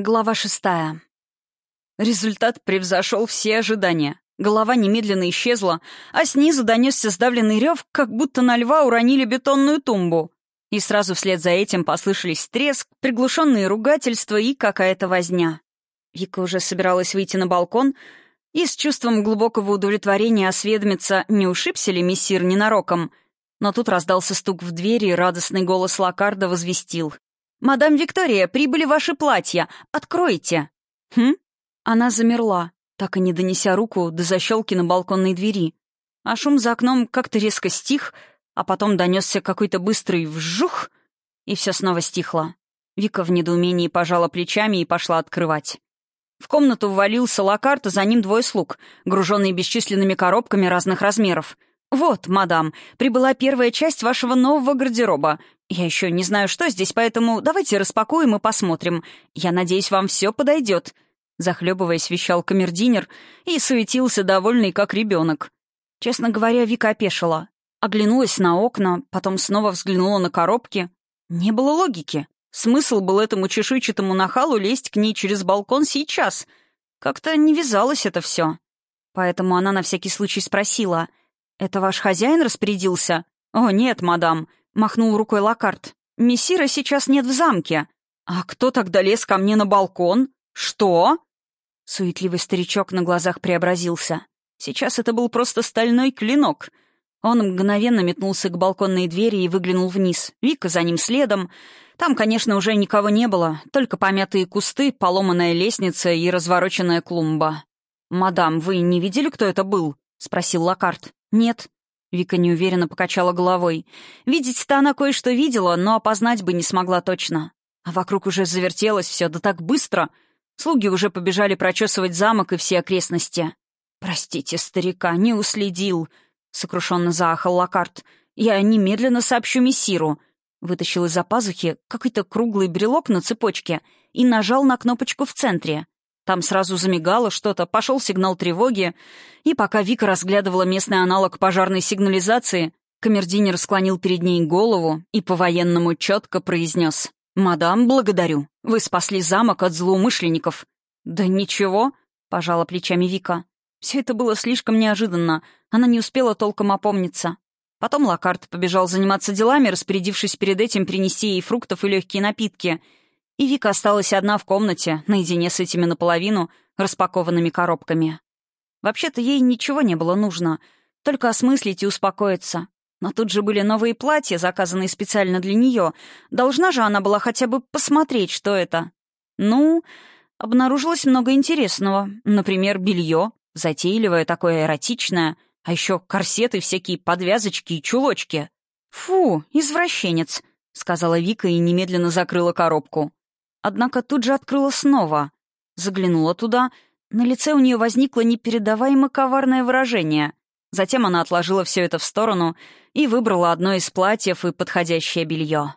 Глава шестая. Результат превзошел все ожидания. Голова немедленно исчезла, а снизу донесся сдавленный рев, как будто на льва уронили бетонную тумбу. И сразу вслед за этим послышались треск, приглушенные ругательства и какая-то возня. Вика уже собиралась выйти на балкон и с чувством глубокого удовлетворения осведомиться, не ушибся ли мессир ненароком. Но тут раздался стук в двери, и радостный голос Лакарда возвестил. «Мадам Виктория, прибыли ваши платья. Откройте!» «Хм?» Она замерла, так и не донеся руку до защелки на балконной двери. А шум за окном как-то резко стих, а потом донесся какой-то быстрый вжух, и все снова стихло. Вика в недоумении пожала плечами и пошла открывать. В комнату ввалился Лакарт, а за ним двое слуг, груженные бесчисленными коробками разных размеров. «Вот, мадам, прибыла первая часть вашего нового гардероба. «Я еще не знаю, что здесь, поэтому давайте распакуем и посмотрим. Я надеюсь, вам все подойдет». Захлебываясь, вещал камердинер и суетился, довольный, как ребенок. Честно говоря, Вика опешила. Оглянулась на окна, потом снова взглянула на коробки. Не было логики. Смысл был этому чешуйчатому нахалу лезть к ней через балкон сейчас. Как-то не вязалось это все. Поэтому она на всякий случай спросила. «Это ваш хозяин распорядился?» «О, нет, мадам. Махнул рукой Лакарт. «Мессира сейчас нет в замке. А кто тогда лез ко мне на балкон? Что?» Суетливый старичок на глазах преобразился. Сейчас это был просто стальной клинок. Он мгновенно метнулся к балконной двери и выглянул вниз. Вика за ним следом. Там, конечно, уже никого не было, только помятые кусты, поломанная лестница и развороченная клумба. «Мадам, вы не видели, кто это был?» — спросил Лакарт. «Нет», Вика неуверенно покачала головой. Видеть-то она кое-что видела, но опознать бы не смогла точно. А вокруг уже завертелось все, да так быстро. Слуги уже побежали прочесывать замок и все окрестности. «Простите, старика, не уследил», — сокрушенно заахал Лакарт. «Я немедленно сообщу мессиру». Вытащил из-за пазухи какой-то круглый брелок на цепочке и нажал на кнопочку в центре. Там сразу замигало что-то, пошел сигнал тревоги, и пока Вика разглядывала местный аналог пожарной сигнализации, камердинер склонил перед ней голову и по-военному четко произнес «Мадам, благодарю. Вы спасли замок от злоумышленников». «Да ничего», — пожала плечами Вика. Все это было слишком неожиданно. Она не успела толком опомниться. Потом Лакарт побежал заниматься делами, распорядившись перед этим принести ей фруктов и легкие напитки — и Вика осталась одна в комнате, наедине с этими наполовину распакованными коробками. Вообще-то ей ничего не было нужно, только осмыслить и успокоиться. Но тут же были новые платья, заказанные специально для нее. Должна же она была хотя бы посмотреть, что это. Ну, обнаружилось много интересного. Например, белье, затейливое, такое эротичное, а еще корсеты, всякие подвязочки и чулочки. «Фу, извращенец», — сказала Вика и немедленно закрыла коробку. Однако тут же открыла снова. Заглянула туда. На лице у нее возникло непередаваемо коварное выражение. Затем она отложила все это в сторону и выбрала одно из платьев и подходящее белье.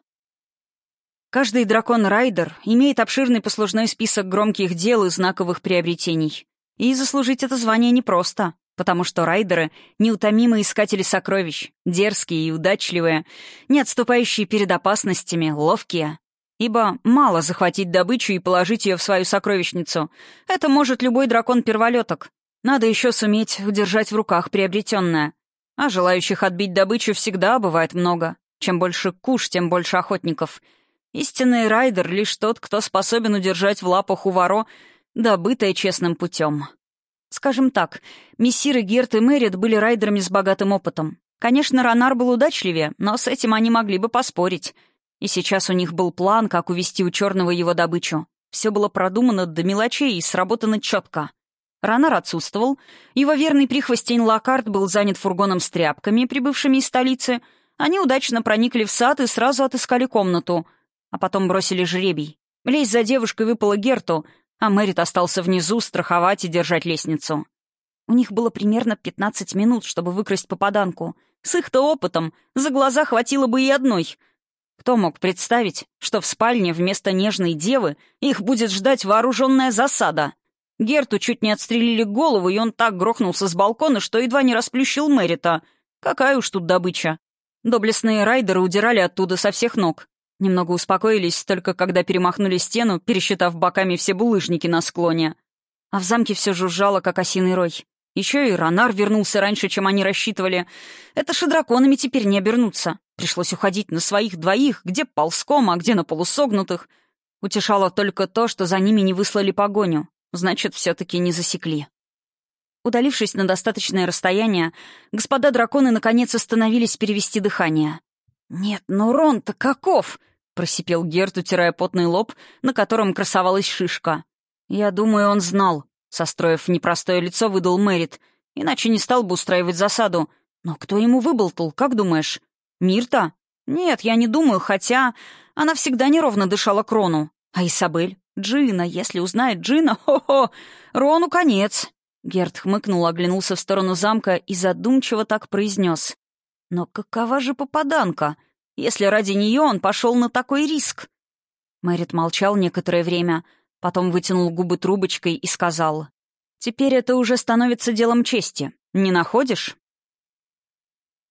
Каждый дракон-райдер имеет обширный послужной список громких дел и знаковых приобретений. И заслужить это звание непросто, потому что райдеры — неутомимые искатели сокровищ, дерзкие и удачливые, не отступающие перед опасностями, ловкие, ибо мало захватить добычу и положить ее в свою сокровищницу. Это может любой дракон-перволеток. Надо еще суметь удержать в руках приобретенное. А желающих отбить добычу всегда бывает много. Чем больше куш, тем больше охотников. Истинный райдер — лишь тот, кто способен удержать в лапах у воро добытое честным путем. Скажем так, мессиры Герт и Мэрит были райдерами с богатым опытом. Конечно, Ронар был удачливее, но с этим они могли бы поспорить — и сейчас у них был план, как увести у черного его добычу. Все было продумано до мелочей и сработано четко. Ранар отсутствовал. Его верный прихвостень Лакарт был занят фургоном с тряпками, прибывшими из столицы. Они удачно проникли в сад и сразу отыскали комнату. А потом бросили жребий. Лезть за девушкой выпала Герту, а Мэрит остался внизу страховать и держать лестницу. У них было примерно 15 минут, чтобы выкрасть попаданку. С их-то опытом за глаза хватило бы и одной — кто мог представить, что в спальне вместо нежной девы их будет ждать вооруженная засада? Герту чуть не отстрелили голову, и он так грохнулся с балкона, что едва не расплющил Мэрита. Какая уж тут добыча. Доблестные райдеры удирали оттуда со всех ног. Немного успокоились только когда перемахнули стену, пересчитав боками все булыжники на склоне. А в замке все жужжало, как осиный рой. Еще и Ронар вернулся раньше, чем они рассчитывали. Это же драконами теперь не обернуться. Пришлось уходить на своих двоих, где ползком, а где на полусогнутых. Утешало только то, что за ними не выслали погоню. Значит, все-таки не засекли. Удалившись на достаточное расстояние, господа драконы наконец остановились перевести дыхание. «Нет, ну Рон-то каков?» — просипел Герт, утирая потный лоб, на котором красовалась шишка. «Я думаю, он знал», — состроив непростое лицо, выдал Мэрит. «Иначе не стал бы устраивать засаду. Но кто ему выболтал, как думаешь? Мирта? Нет, я не думаю, хотя она всегда неровно дышала Крону. А Исабель? Джина, если узнает Джина, хо-хо, Рону конец». Герт хмыкнул, оглянулся в сторону замка и задумчиво так произнес. «Но какова же попаданка?» если ради нее он пошел на такой риск?» Мэрит молчал некоторое время, потом вытянул губы трубочкой и сказал, «Теперь это уже становится делом чести. Не находишь?»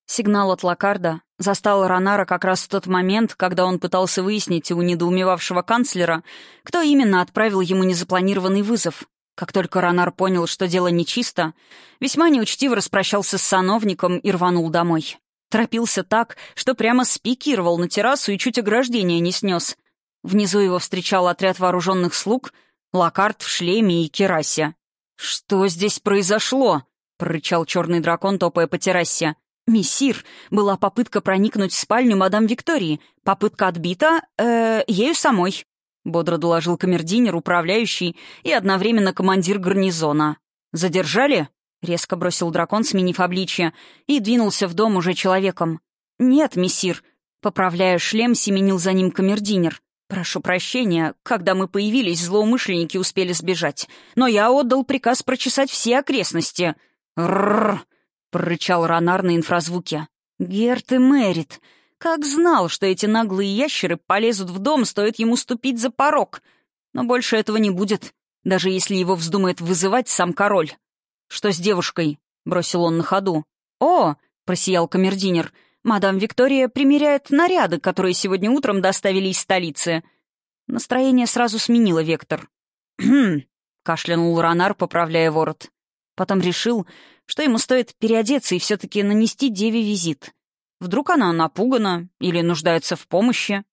Сигнал от Лакарда застал Ронара как раз в тот момент, когда он пытался выяснить у недоумевавшего канцлера, кто именно отправил ему незапланированный вызов. Как только Ронар понял, что дело нечисто, весьма неучтиво распрощался с сановником и рванул домой. Торопился так, что прямо спикировал на террасу и чуть ограждение не снес. Внизу его встречал отряд вооруженных слуг, лакарт в шлеме и керасе. «Что здесь произошло?» — прорычал черный дракон, топая по террасе. «Мессир, была попытка проникнуть в спальню мадам Виктории. Попытка отбита, э, ею самой», — бодро доложил камердинер, управляющий и одновременно командир гарнизона. «Задержали?» — резко бросил дракон, сменив обличье, и двинулся в дом уже человеком. «Нет, мессир», — поправляя шлем, семенил за ним камердинер. «Прошу прощения, когда мы появились, злоумышленники успели сбежать, но я отдал приказ прочесать все окрестности». «Рррр!» — прорычал Ронар на инфразвуке. «Герт и Мэрит. Как знал, что эти наглые ящеры полезут в дом, стоит ему ступить за порог. Но больше этого не будет, даже если его вздумает вызывать сам король». «Что с девушкой?» — бросил он на ходу. «О!» — просиял камердинер. «Мадам Виктория примеряет наряды, которые сегодня утром доставили из столицы». Настроение сразу сменило вектор. «Хм!» — кашлянул Ронар, поправляя ворот. Потом решил, что ему стоит переодеться и все-таки нанести деве визит. Вдруг она напугана или нуждается в помощи.